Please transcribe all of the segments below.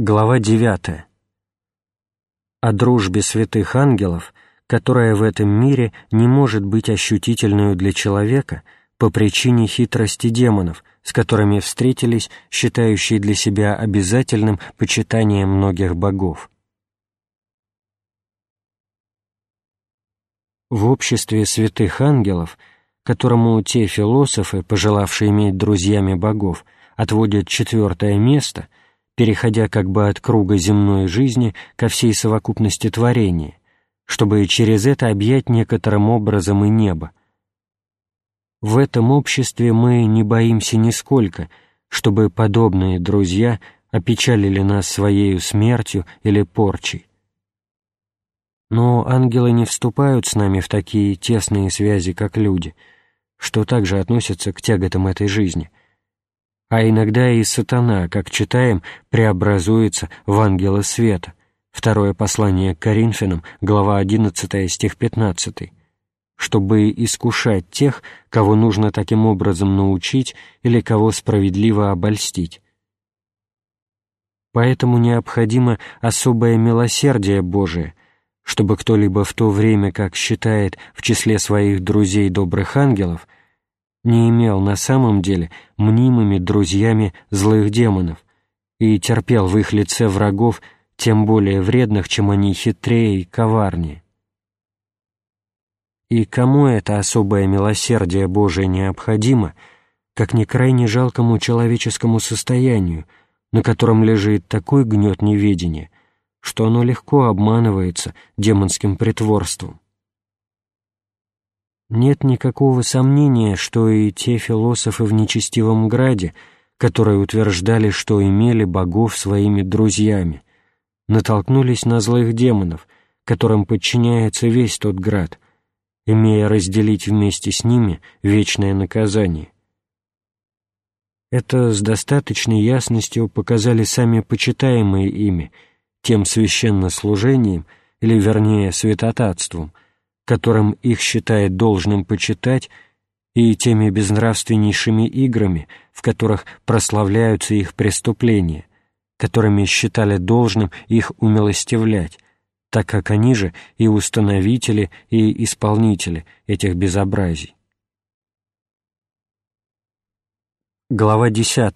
Глава 9. О дружбе святых ангелов, которая в этом мире не может быть ощутительной для человека по причине хитрости демонов, с которыми встретились считающие для себя обязательным почитание многих богов. В обществе святых ангелов, которому те философы, пожелавшие иметь друзьями богов, отводят четвертое место – переходя как бы от круга земной жизни ко всей совокупности творения, чтобы через это объять некоторым образом и небо. В этом обществе мы не боимся нисколько, чтобы подобные друзья опечалили нас своею смертью или порчей. Но ангелы не вступают с нами в такие тесные связи, как люди, что также относятся к тяготам этой жизни — а иногда и сатана, как читаем, преобразуется в ангела света. Второе послание к Коринфянам, глава 11, стих 15, чтобы искушать тех, кого нужно таким образом научить или кого справедливо обольстить. Поэтому необходимо особое милосердие Божие, чтобы кто-либо в то время, как считает в числе своих друзей добрых ангелов, не имел на самом деле мнимыми друзьями злых демонов и терпел в их лице врагов, тем более вредных, чем они хитрее и коварнее. И кому это особое милосердие Божие необходимо, как не крайне жалкому человеческому состоянию, на котором лежит такой гнет неведения, что оно легко обманывается демонским притворством. Нет никакого сомнения, что и те философы в нечестивом граде, которые утверждали, что имели богов своими друзьями, натолкнулись на злых демонов, которым подчиняется весь тот град, имея разделить вместе с ними вечное наказание. Это с достаточной ясностью показали сами почитаемые ими, тем священнослужением, или вернее святотатством — которым их считает должным почитать, и теми безнравственнейшими играми, в которых прославляются их преступления, которыми считали должным их умилостивлять, так как они же и установители, и исполнители этих безобразий. Глава 10.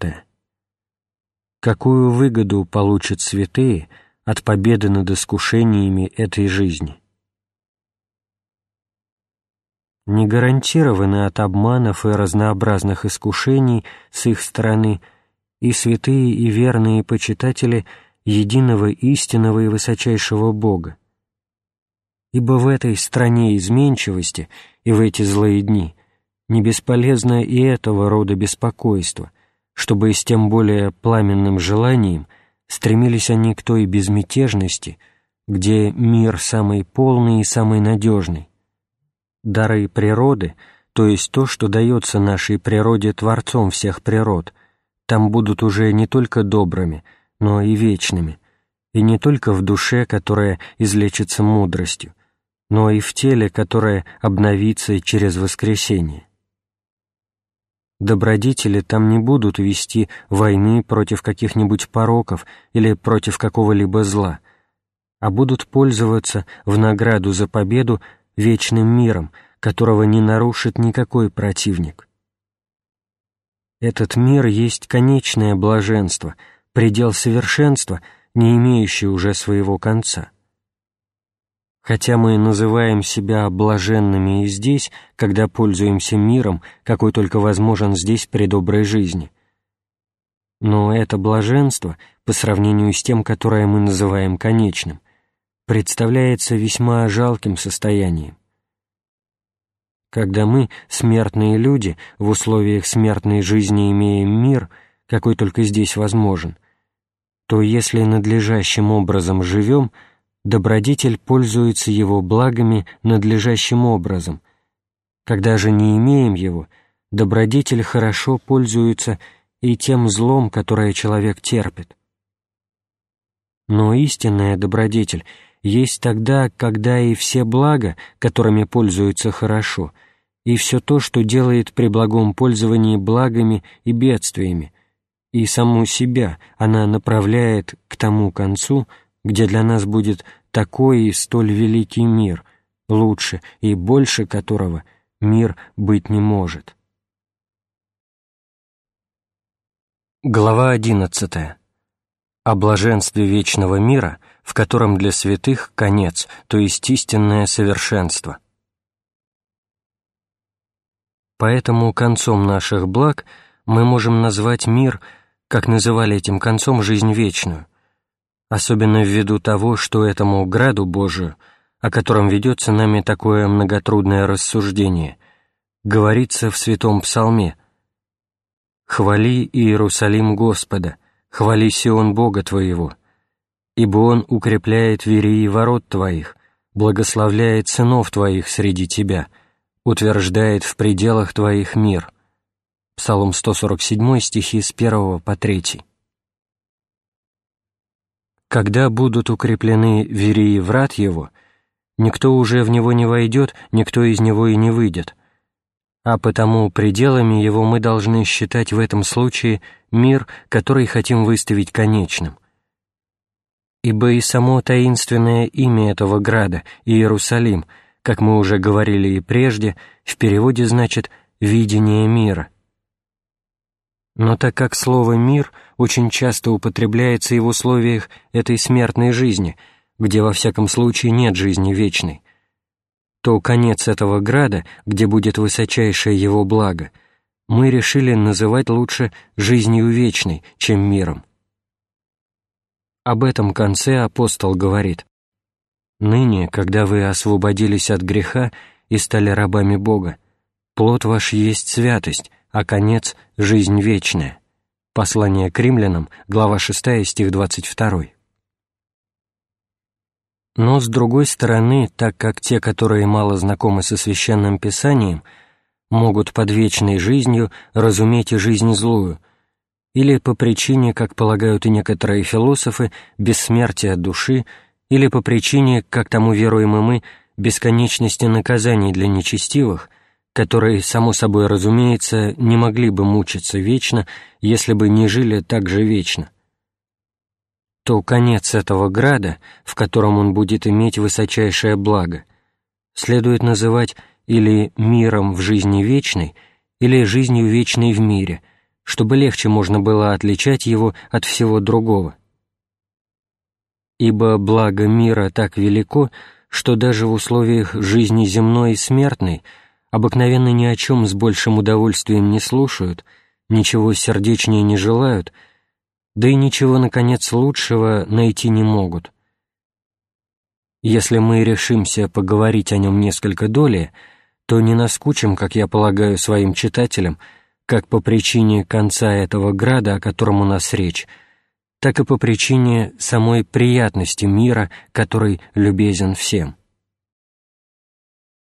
Какую выгоду получат святые от победы над искушениями этой жизни? Не гарантированы от обманов и разнообразных искушений с их стороны и святые и верные почитатели единого истинного и высочайшего Бога. Ибо в этой стране изменчивости и в эти злые дни не бесполезно и этого рода беспокойство, чтобы с тем более пламенным желанием стремились они к той безмятежности, где мир самый полный и самый надежный, дары природы, то есть то, что дается нашей природе Творцом всех природ, там будут уже не только добрыми, но и вечными, и не только в душе, которая излечится мудростью, но и в теле, которое обновится через воскресение. Добродетели там не будут вести войны против каких-нибудь пороков или против какого-либо зла, а будут пользоваться в награду за победу вечным миром, которого не нарушит никакой противник. Этот мир есть конечное блаженство, предел совершенства, не имеющий уже своего конца. Хотя мы называем себя блаженными и здесь, когда пользуемся миром, какой только возможен здесь при доброй жизни. Но это блаженство, по сравнению с тем, которое мы называем конечным, представляется весьма жалким состоянием. Когда мы, смертные люди, в условиях смертной жизни имеем мир, какой только здесь возможен, то если надлежащим образом живем, добродетель пользуется его благами надлежащим образом. Когда же не имеем его, добродетель хорошо пользуется и тем злом, которое человек терпит. Но истинная добродетель — есть тогда, когда и все блага, которыми пользуются хорошо, и все то, что делает при благом пользовании благами и бедствиями, и саму себя она направляет к тому концу, где для нас будет такой и столь великий мир, лучше и больше которого мир быть не может. Глава одиннадцатая. О блаженстве вечного мира, в котором для святых конец, то есть истинное совершенство. Поэтому концом наших благ мы можем назвать мир, как называли этим концом жизнь вечную, особенно ввиду того, что этому граду Божию, о котором ведется нами такое многотрудное рассуждение, говорится в Святом Псалме «Хвали Иерусалим Господа, хвали Сион Бога твоего, ибо Он укрепляет верии ворот твоих, благословляет сынов твоих среди тебя» утверждает в пределах Твоих мир». Псалом 147, стихи с 1 по 3. «Когда будут укреплены верии врат Его, никто уже в него не войдет, никто из него и не выйдет, а потому пределами его мы должны считать в этом случае мир, который хотим выставить конечным. Ибо и само таинственное имя этого града, Иерусалим — как мы уже говорили и прежде, в переводе значит «видение мира». Но так как слово «мир» очень часто употребляется и в условиях этой смертной жизни, где во всяком случае нет жизни вечной, то конец этого града, где будет высочайшее его благо, мы решили называть лучше жизнью вечной, чем миром. Об этом конце апостол говорит Ныне, когда вы освободились от греха и стали рабами Бога, плод ваш есть святость, а конец — жизнь вечная. Послание к римлянам, глава 6, стих 22. Но, с другой стороны, так как те, которые мало знакомы со Священным Писанием, могут под вечной жизнью разуметь и жизнь злую, или по причине, как полагают и некоторые философы, бессмертия души — или по причине, как тому веруем и мы, бесконечности наказаний для нечестивых, которые, само собой разумеется, не могли бы мучиться вечно, если бы не жили так же вечно, то конец этого града, в котором он будет иметь высочайшее благо, следует называть или миром в жизни вечной, или жизнью вечной в мире, чтобы легче можно было отличать его от всего другого ибо благо мира так велико, что даже в условиях жизни земной и смертной обыкновенно ни о чем с большим удовольствием не слушают, ничего сердечнее не желают, да и ничего, наконец, лучшего найти не могут. Если мы решимся поговорить о нем несколько долей, то не наскучим, как я полагаю, своим читателям, как по причине конца этого града, о котором у нас речь, так и по причине самой приятности мира, который любезен всем.